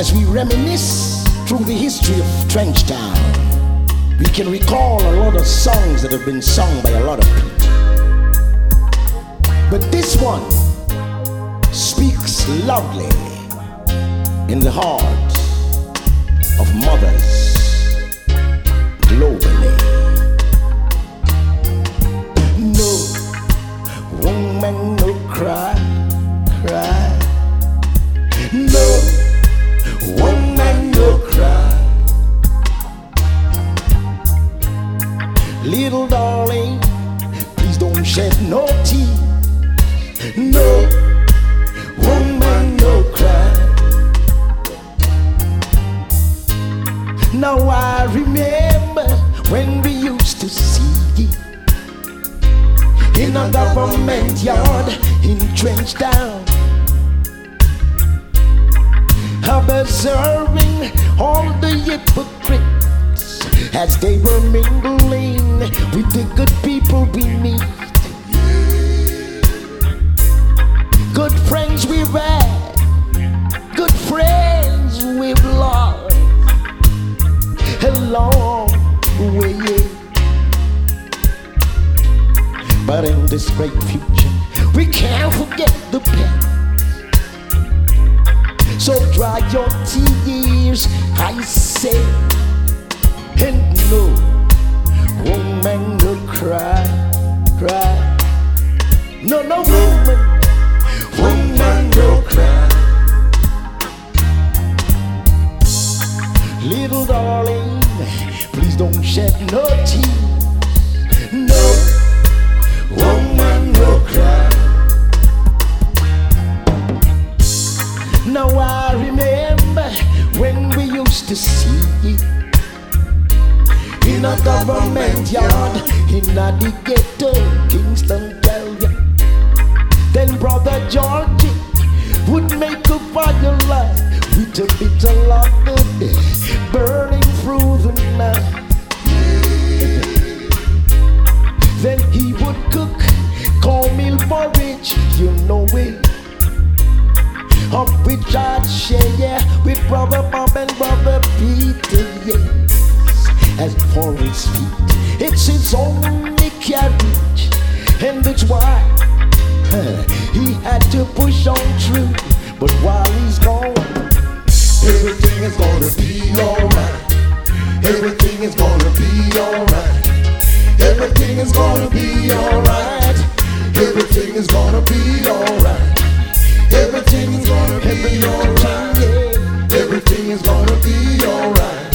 As we reminisce through the history of Trenchtown, we can recall a lot of songs that have been sung by a lot of people. But this one speaks loudly in the heart of mothers globally. No woman, no cry, don't no tears. No woman, no cry. Now I remember when we used to see in a government yard in Trenchtown, observing all the hypocrites as they were mingling this great future, we can't forget the past. So dry your tears, I say, and no woman will cry, cry. No, no woman, woman will cry. Little darling, please don't shed no tears. To see in a government yard in a the ghetto, Kingston, Delaware. Then brother Georgie would make a firelight with a bit of love burning through the night. Then he would cook cornmeal porridge, you know it. Of which I'd share with brother Bob and brother Peter, yes. As for his feet, it's his only carriage, and that's why huh, he had to push on through. But while he's gone, Everything is gonna be alright. Everything is gonna be alright. Everything is gonna be alright. Everything is Everything's gonna be alright. Everything is gonna be alright.